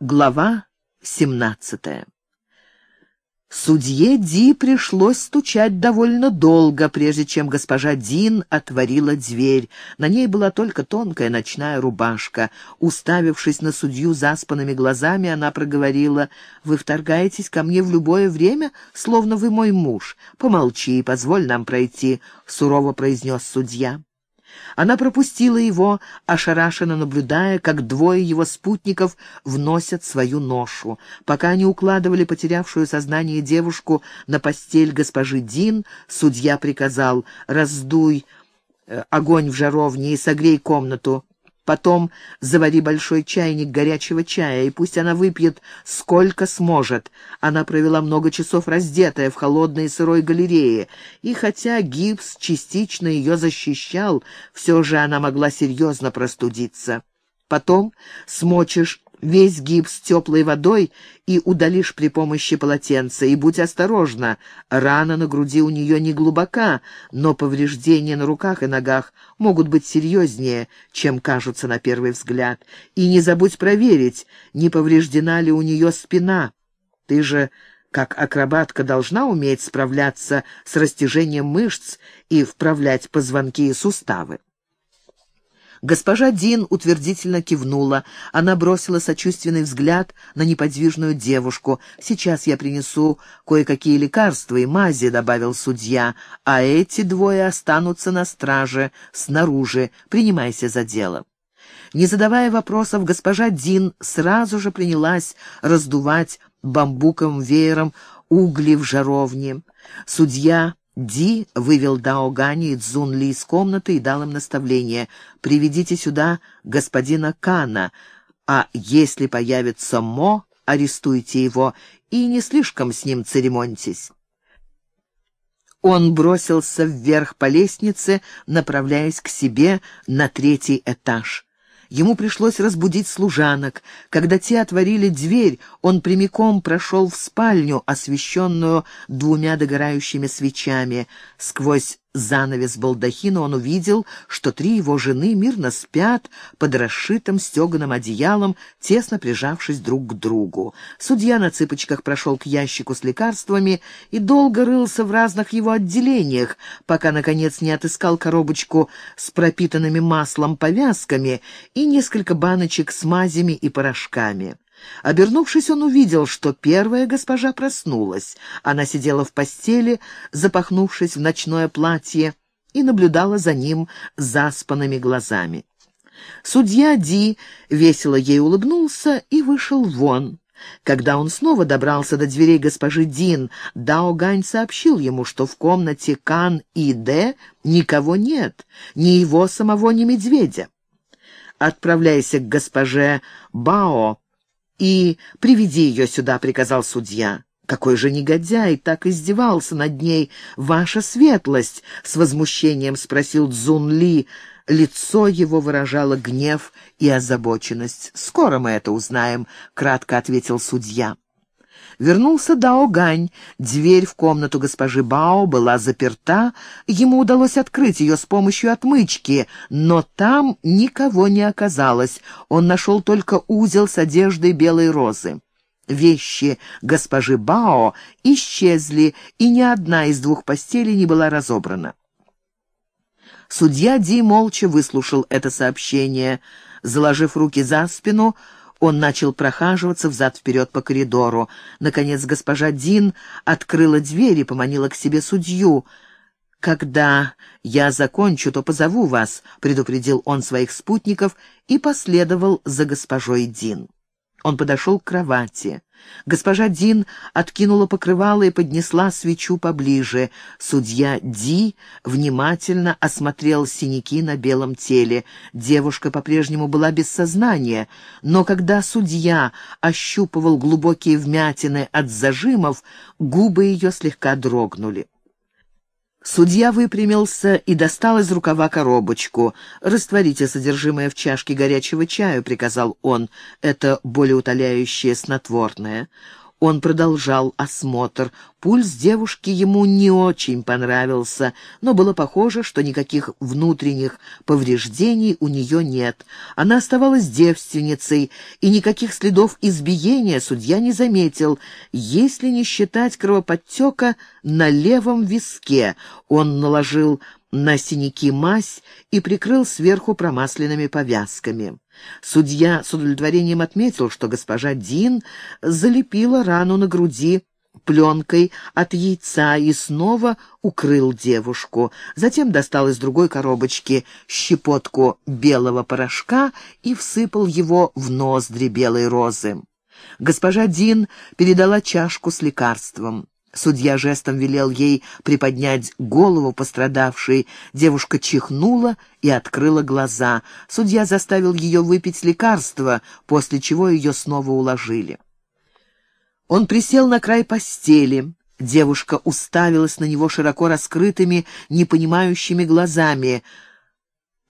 Глава 17 Судье Ди пришлось стучать довольно долго, прежде чем госпожа Дин отворила дверь. На ней была только тонкая ночная рубашка. Уставившись на судью заспанными глазами, она проговорила, «Вы вторгаетесь ко мне в любое время, словно вы мой муж. Помолчи и позволь нам пройти», — сурово произнес судья. Она пропустила его, ошарашенно наблюдая, как двое его спутников вносят свою ношу. Пока они укладывали потерявшую сознание девушку на постель госпожи Дин, судья приказал «Раздуй э, огонь в жаровне и согрей комнату. Потом завари большой чайник горячего чая, и пусть она выпьет сколько сможет. Она провела много часов раздетая в холодной и сырой галерее, и хотя гипс частично ее защищал, все же она могла серьезно простудиться. Потом смочишь весь гипс теплой водой и удалишь при помощи полотенца. И будь осторожна, рана на груди у нее не глубока, но повреждения на руках и ногах могут быть серьезнее, чем кажутся на первый взгляд. И не забудь проверить, не повреждена ли у нее спина. Ты же как акробатка должна уметь справляться с растяжением мышц и вправлять позвонки и суставы. Госпожа Дин утвердительно кивнула. Она бросила сочувственный взгляд на неподвижную девушку. «Сейчас я принесу кое-какие лекарства и мази», — добавил судья. «А эти двое останутся на страже, снаружи. Принимайся за дело». Не задавая вопросов, госпожа Дин сразу же принялась раздувать бамбуковым веером угли в жаровне. Судья Ди вывел Дао Гани и Цзун Ли из комнаты и дал им наставление. «Приведите сюда господина Кана, а если появится Мо, арестуйте его и не слишком с ним церемоньтесь». Он бросился вверх по лестнице, направляясь к себе на третий этаж. Ему пришлось разбудить служанок. Когда те отворили дверь, он прямиком прошел в спальню, освещенную двумя догорающими свечами. Сквозь занавес балдахина он увидел, что три его жены мирно спят под расшитым стеганым одеялом, тесно прижавшись друг к другу. Судья на цыпочках прошел к ящику с лекарствами и долго рылся в разных его отделениях, пока, наконец, не отыскал коробочку с пропитанными маслом повязками и несколько баночек с мазями и порошками. Обернувшись, он увидел, что первая госпожа проснулась. Она сидела в постели, запахнувшись в ночное платье, и наблюдала за ним заспанными глазами. Судья Ди весело ей улыбнулся и вышел вон. Когда он снова добрался до дверей госпожи Дин, Дао Гань сообщил ему, что в комнате Кан и Дэ никого нет, ни его самого, ни медведя. «Отправляйся к госпоже Бао и приведи ее сюда», — приказал судья. «Какой же негодяй так издевался над ней, ваша светлость!» — с возмущением спросил Цзун Ли. Лицо его выражало гнев и озабоченность. «Скоро мы это узнаем», — кратко ответил судья. Вернулся Дао Гань. Дверь в комнату госпожи Бао была заперта. Ему удалось открыть ее с помощью отмычки, но там никого не оказалось. Он нашел только узел с одеждой белой розы. Вещи госпожи Бао исчезли, и ни одна из двух постелей не была разобрана. Судья Ди молча выслушал это сообщение. Заложив руки за спину, он начал прохаживаться взад-вперед по коридору. Наконец госпожа Дин открыла дверь и поманила к себе судью. «Когда я закончу, то позову вас», — предупредил он своих спутников и последовал за госпожой Дин. Он подошел к кровати. Госпожа Дин откинула покрывало и поднесла свечу поближе. Судья Ди внимательно осмотрел синяки на белом теле. Девушка по-прежнему была без сознания, но когда судья ощупывал глубокие вмятины от зажимов, губы ее слегка дрогнули. Судья выпрямился и достал из рукава коробочку. «Растворите содержимое в чашке горячего чаю», — приказал он. «Это болеутоляющее снотворное». Он продолжал осмотр. Пульс девушки ему не очень понравился, но было похоже, что никаких внутренних повреждений у нее нет. Она оставалась девственницей, и никаких следов избиения судья не заметил, если не считать кровоподтека на левом виске. Он наложил на синяки мазь и прикрыл сверху промасленными повязками. Судья с удовлетворением отметил, что госпожа Дин залепила рану на груди пленкой от яйца и снова укрыл девушку. Затем достал из другой коробочки щепотку белого порошка и всыпал его в ноздри белой розы. Госпожа Дин передала чашку с лекарством. Судья жестом велел ей приподнять голову пострадавшей. Девушка чихнула и открыла глаза. Судья заставил ее выпить лекарство, после чего ее снова уложили. Он присел на край постели. Девушка уставилась на него широко раскрытыми, непонимающими глазами.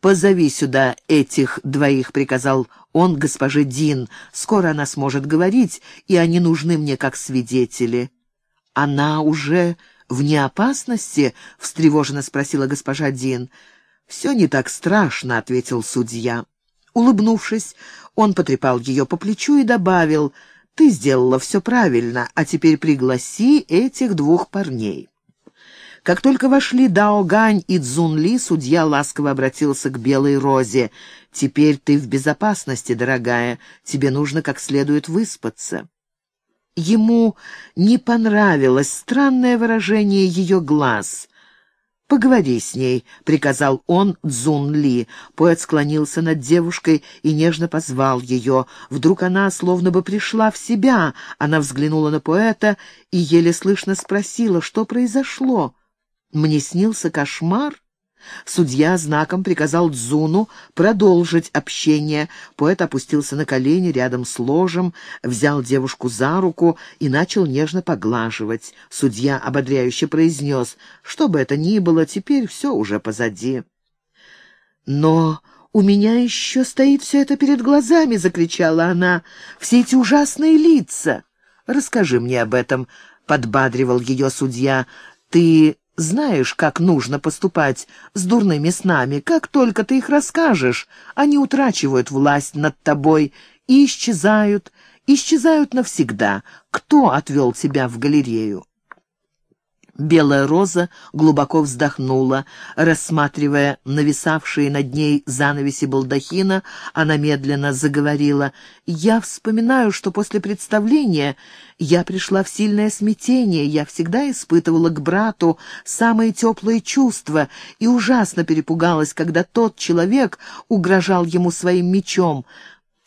«Позови сюда этих двоих», — приказал он госпоже Дин. «Скоро она сможет говорить, и они нужны мне как свидетели». «Она уже вне опасности?» — встревоженно спросила госпожа Дин. «Все не так страшно», — ответил судья. Улыбнувшись, он потрепал ее по плечу и добавил, «Ты сделала все правильно, а теперь пригласи этих двух парней». Как только вошли Дао Гань и Цзун Ли, судья ласково обратился к Белой Розе. «Теперь ты в безопасности, дорогая. Тебе нужно как следует выспаться». Ему не понравилось странное выражение ее глаз. «Поговори с ней», — приказал он Цзун Ли. Поэт склонился над девушкой и нежно позвал ее. Вдруг она словно бы пришла в себя. Она взглянула на поэта и еле слышно спросила, что произошло. «Мне снился кошмар?» Судья знаком приказал Дзуну продолжить общение. Поэт опустился на колени рядом с ложем, взял девушку за руку и начал нежно поглаживать. Судья ободряюще произнес, что бы это ни было, теперь все уже позади. «Но у меня еще стоит все это перед глазами!» — закричала она. «Все эти ужасные лица!» «Расскажи мне об этом», — подбадривал ее судья. «Ты знаешь, как нужно поступать с дурными снами. Как только ты их расскажешь, они утрачивают власть над тобой и исчезают, исчезают навсегда. Кто отвел тебя в галерею? Белая роза глубоко вздохнула. Рассматривая нависавшие над ней занавеси балдахина, она медленно заговорила. «Я вспоминаю, что после представления я пришла в сильное смятение. Я всегда испытывала к брату самые теплые чувства и ужасно перепугалась, когда тот человек угрожал ему своим мечом.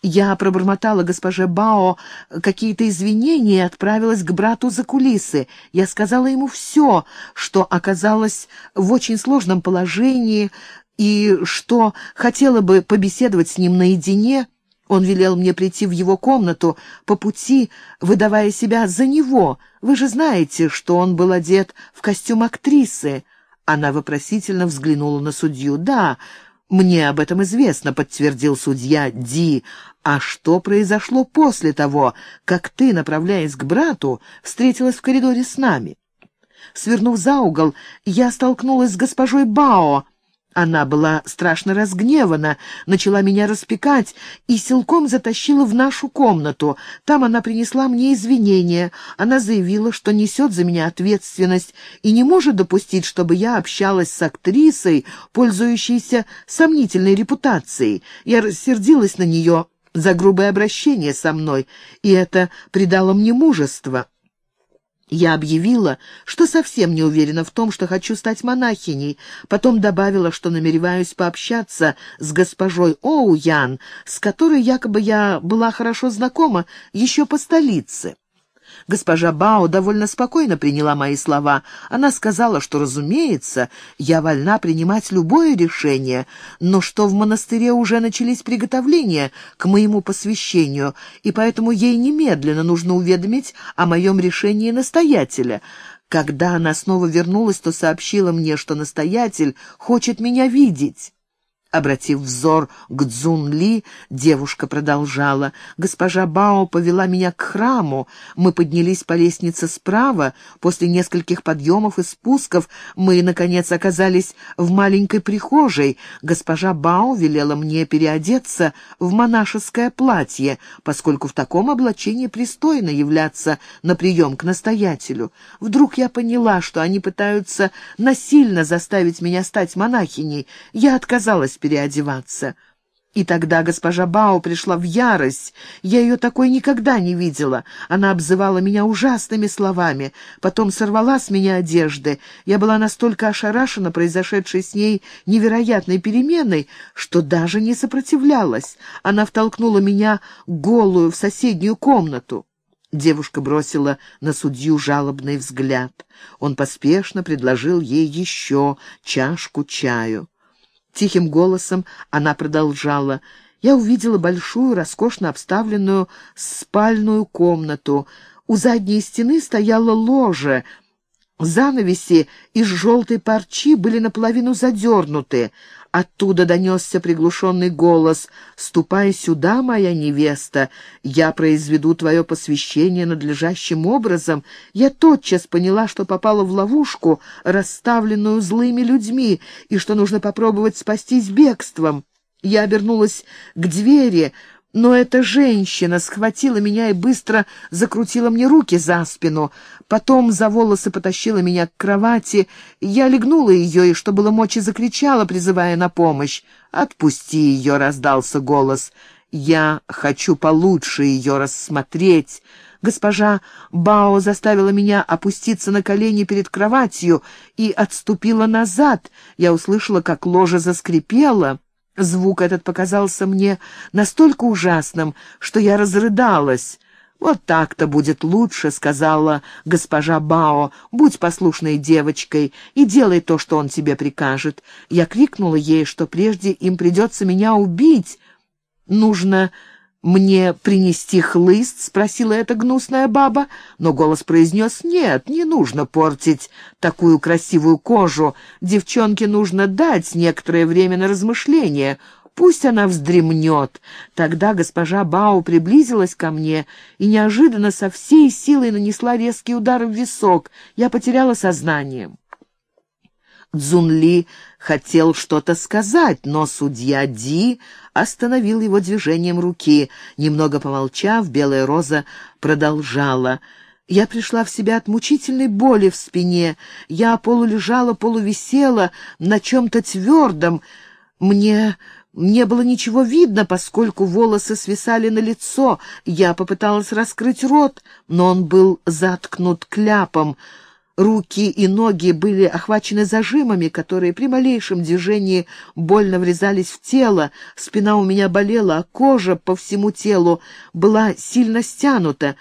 Я пробормотала госпоже Бао какие-то извинения и отправилась к брату за кулисы. Я сказала ему все, что оказалось в очень сложном положении и что хотела бы побеседовать с ним наедине. Он велел мне прийти в его комнату по пути, выдавая себя за него. Вы же знаете, что он был одет в костюм актрисы. Она вопросительно взглянула на судью. «Да, мне об этом известно», — подтвердил судья Ди. А что произошло после того, как ты, направляясь к брату, встретилась в коридоре с нами? Свернув за угол, я столкнулась с госпожой Бао. Она была страшно разгневана, начала меня распекать и силком затащила в нашу комнату. Там она принесла мне извинения. Она заявила, что несет за меня ответственность и не может допустить, чтобы я общалась с актрисой, пользующейся сомнительной репутацией. Я рассердилась на нее за грубое обращение со мной, и это придало мне мужество. Я объявила, что совсем не уверена в том, что хочу стать монахиней, потом добавила, что намереваюсь пообщаться с госпожой Оуян, с которой якобы я была хорошо знакома еще по столице. Госпожа Бао довольно спокойно приняла мои слова. Она сказала, что, разумеется, я вольна принимать любое решение, но что в монастыре уже начались приготовления к моему посвящению, и поэтому ей немедленно нужно уведомить о моем решении настоятеля. Когда она снова вернулась, то сообщила мне, что настоятель хочет меня видеть. Обратив взор к Цзун-Ли, девушка продолжала. «Госпожа Бао повела меня к храму. Мы поднялись по лестнице справа. После нескольких подъемов и спусков мы, наконец, оказались в маленькой прихожей. Госпожа Бао велела мне переодеться в монашеское платье, поскольку в таком облачении пристойно являться на прием к настоятелю. Вдруг я поняла, что они пытаются насильно заставить меня стать монахиней. Я отказалась переодеваться. И тогда госпожа Бао пришла в ярость. Я ее такой никогда не видела. Она обзывала меня ужасными словами, потом сорвала с меня одежды. Я была настолько ошарашена произошедшей с ней невероятной переменой, что даже не сопротивлялась. Она втолкнула меня голую в соседнюю комнату. Девушка бросила на судью жалобный взгляд. Он поспешно предложил ей еще чашку чаю. Тихим голосом она продолжала. Я увидела большую, роскошно обставленную спальную комнату. У задней стены стояло ложе. Занавеси из желтой парчи были наполовину задернуты. Оттуда донесся приглушенный голос «Ступай сюда, моя невеста, я произведу твое посвящение надлежащим образом». Я тотчас поняла, что попала в ловушку, расставленную злыми людьми, и что нужно попробовать спастись бегством. Я обернулась к двери, но эта женщина схватила меня и быстро закрутила мне руки за спину. Потом за волосы потащила меня к кровати. Я легнула ее и, что было мочи, закричала, призывая на помощь. «Отпусти ее!» — раздался голос. «Я хочу получше ее рассмотреть». Госпожа Бао заставила меня опуститься на колени перед кроватью и отступила назад. Я услышала, как ложа заскрипела. Звук этот показался мне настолько ужасным, что я разрыдалась. «Вот так-то будет лучше», — сказала госпожа Бао. «Будь послушной девочкой и делай то, что он тебе прикажет». Я крикнула ей, что прежде им придется меня убить. Нужно «Мне принести хлыст?» — спросила эта гнусная баба, но голос произнес «Нет, не нужно портить такую красивую кожу. Девчонке нужно дать некоторое время на размышление. Пусть она вздремнет». Тогда госпожа Бао приблизилась ко мне и неожиданно со всей силой нанесла резкий удар в висок. Я потеряла сознание. Цзунли хотел что-то сказать, но судья Ди остановил его движением руки. Немного помолчав, белая роза продолжала. Я пришла в себя от мучительной боли в спине. Я полулежала, полувисела на чем-то твердом. Мне не было ничего видно, поскольку волосы свисали на лицо. Я попыталась раскрыть рот, но он был заткнут кляпом. Руки и ноги были охвачены зажимами, которые при малейшем движении больно врезались в тело. Спина у меня болела, а кожа по всему телу была сильно стянута.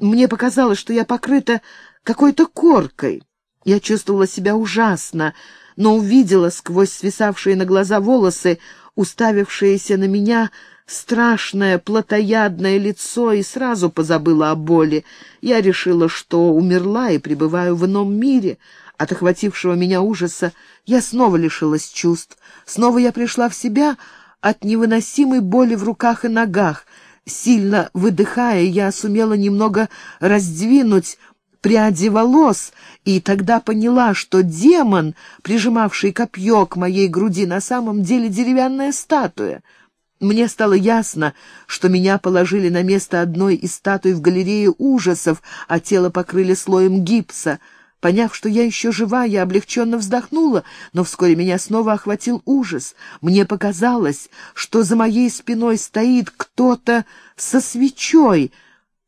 Мне показалось, что я покрыта какой-то коркой. Я чувствовала себя ужасно, но увидела сквозь свисавшие на глаза волосы, уставившиеся на меня, страшное плотоядное лицо и сразу позабыла о боли. Я решила, что умерла и пребываю в ином мире. От охватившего меня ужаса я снова лишилась чувств. Снова я пришла в себя от невыносимой боли в руках и ногах. Сильно выдыхая, я сумела немного раздвинуть пряди волос, и тогда поняла, что демон, прижимавший копье к моей груди, на самом деле деревянная статуя — мне стало ясно, что меня положили на место одной из статуй в галерее ужасов, а тело покрыли слоем гипса. Поняв, что я еще жива, я облегченно вздохнула, но вскоре меня снова охватил ужас. Мне показалось, что за моей спиной стоит кто-то со свечой.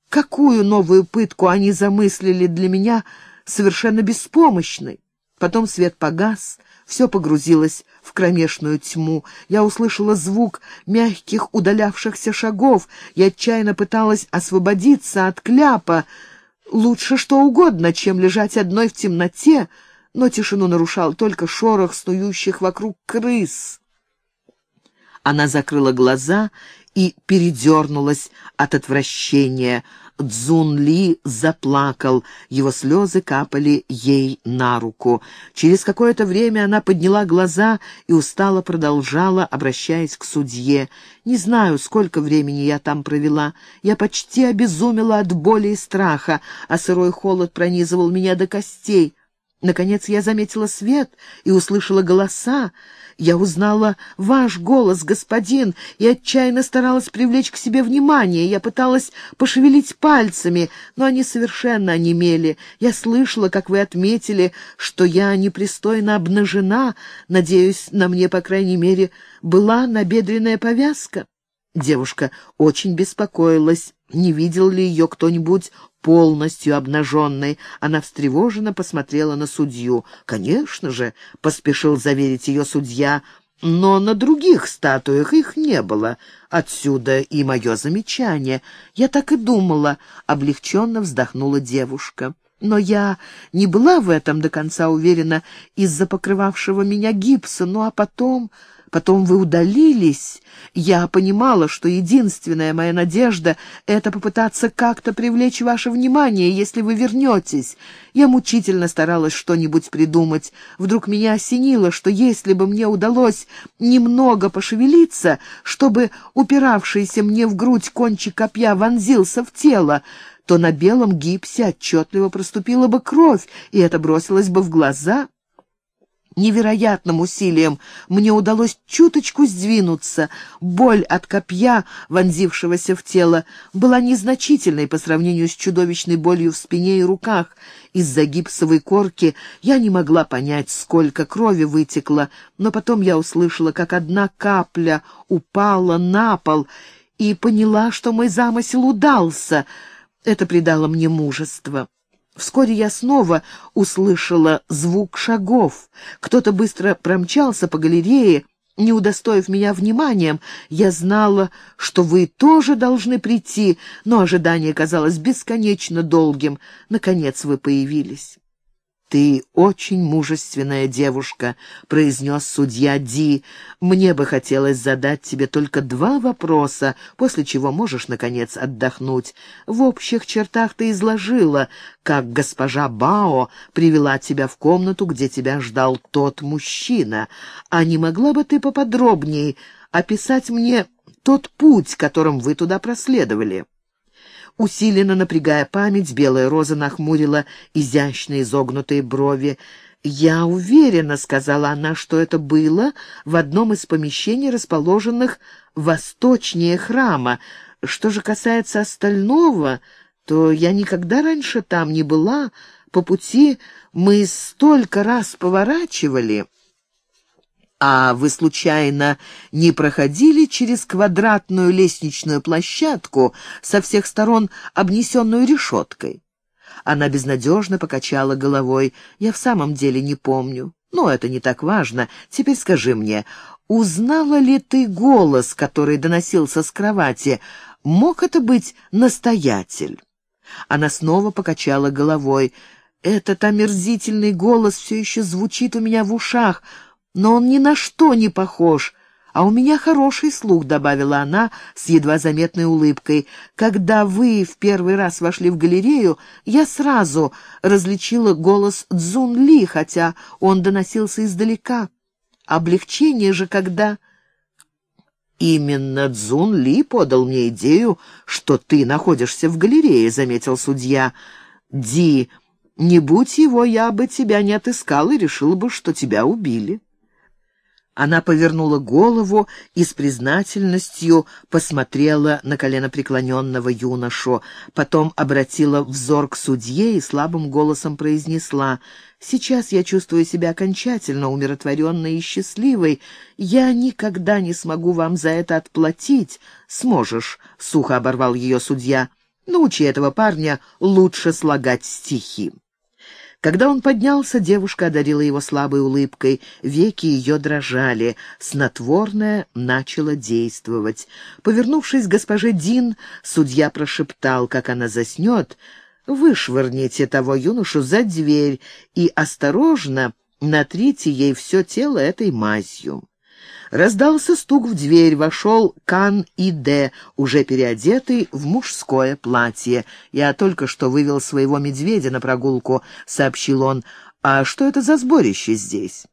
Какую новую пытку они замыслили для меня, совершенно беспомощной? Потом свет погас, все погрузилось в кромешную тьму. Я услышала звук мягких удалявшихся шагов. Я отчаянно пыталась освободиться от кляпа. Лучше что угодно, чем лежать одной в темноте, но тишину нарушал только шорох снующих вокруг крыс. Она закрыла глаза и передернулась от отвращения. Цзун Ли заплакал, его слезы капали ей на руку. Через какое-то время она подняла глаза и устало продолжала, обращаясь к судье. «Не знаю, сколько времени я там провела. Я почти обезумела от боли и страха, а сырой холод пронизывал меня до костей. Наконец я заметила свет и услышала голоса. Я узнала ваш голос, господин, и отчаянно старалась привлечь к себе внимание. Я пыталась пошевелить пальцами, но они совершенно онемели. Я слышала, как вы отметили, что я непристойно обнажена. Надеюсь, на мне, по крайней мере, была набедренная повязка. Девушка очень беспокоилась, не видел ли ее кто-нибудь полностью обнаженной. Она встревоженно посмотрела на судью. «Конечно же», — поспешил заверить ее судья, — «но на других статуях их не было. Отсюда и мое замечание. Я так и думала», — облегченно вздохнула девушка. Но я не была в этом до конца уверена из-за покрывавшего меня гипса. Ну а потом... Потом вы удалились. Я понимала, что единственная моя надежда — это попытаться как-то привлечь ваше внимание, если вы вернетесь. Я мучительно старалась что-нибудь придумать. Вдруг меня осенило, что если бы мне удалось немного пошевелиться, чтобы упиравшийся мне в грудь кончик копья вонзился в тело, то на белом гипсе отчетливо проступила бы кровь, и это бросилось бы в глаза — Невероятным усилием мне удалось чуточку сдвинуться. Боль от копья, вонзившегося в тело, была незначительной по сравнению с чудовищной болью в спине и руках. Из-за гипсовой корки я не могла понять, сколько крови вытекло, но потом я услышала, как одна капля упала на пол и поняла, что мой замысел удался. Это придало мне мужество. Вскоре я снова услышала звук шагов. Кто-то быстро промчался по галерее, не удостоив меня вниманием. Я знала, что вы тоже должны прийти, но ожидание казалось бесконечно долгим. Наконец вы появились. «Ты очень мужественная девушка», — произнес судья Ди. «Мне бы хотелось задать тебе только два вопроса, после чего можешь, наконец, отдохнуть. В общих чертах ты изложила, как госпожа Бао привела тебя в комнату, где тебя ждал тот мужчина. А не могла бы ты поподробнее описать мне тот путь, которым вы туда проследовали?» Усиленно напрягая память, белая роза нахмурила изящные изогнутые брови. «Я уверена», — сказала она, — «что это было в одном из помещений, расположенных восточнее храма. Что же касается остального, то я никогда раньше там не была. По пути мы столько раз поворачивали». «А вы, случайно, не проходили через квадратную лестничную площадку, со всех сторон обнесенную решеткой?» Она безнадежно покачала головой. «Я в самом деле не помню. Но это не так важно. Теперь скажи мне, узнала ли ты голос, который доносился с кровати? Мог это быть настоятель?» Она снова покачала головой. «Этот омерзительный голос все еще звучит у меня в ушах» но он ни на что не похож. А у меня хороший слух», — добавила она с едва заметной улыбкой. «Когда вы в первый раз вошли в галерею, я сразу различила голос Цзун Ли, хотя он доносился издалека. Облегчение же, когда...» «Именно Цзун Ли подал мне идею, что ты находишься в галерее», — заметил судья. «Ди, не будь его, я бы тебя не отыскал и решил бы, что тебя убили». Она повернула голову и с признательностью посмотрела на коленопреклоненного юношу, потом обратила взор к судье и слабым голосом произнесла «Сейчас я чувствую себя окончательно умиротворенной и счастливой. Я никогда не смогу вам за это отплатить. Сможешь», — сухо оборвал ее судья. «Научи этого парня лучше слагать стихи». Когда он поднялся, девушка одарила его слабой улыбкой, веки ее дрожали, снотворное начало действовать. Повернувшись к госпоже Дин, судья прошептал, как она заснет, «Вышвырните того юношу за дверь и осторожно натрите ей все тело этой мазью». Раздался стук в дверь, вошел Кан Иде, уже переодетый в мужское платье. «Я только что вывел своего медведя на прогулку», — сообщил он. «А что это за сборище здесь?»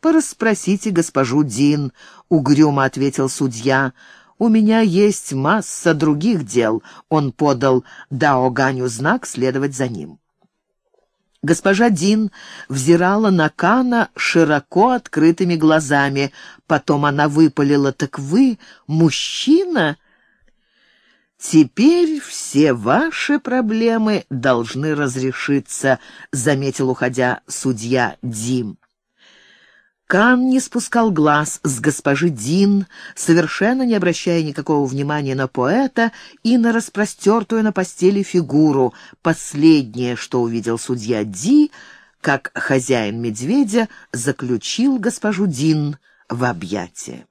«Порасспросите госпожу Дин», — угрюмо ответил судья. «У меня есть масса других дел», — он подал Даоганю знак следовать за ним. Госпожа Дин взирала на Кана широко открытыми глазами. Потом она выпалила, «Так вы мужчина?» «Теперь все ваши проблемы должны разрешиться», — заметил, уходя судья Дим. Кан не спускал глаз с госпожи Дин, совершенно не обращая никакого внимания на поэта и на распростертую на постели фигуру. Последнее, что увидел судья Ди, как хозяин медведя заключил госпожу Дин в объятия.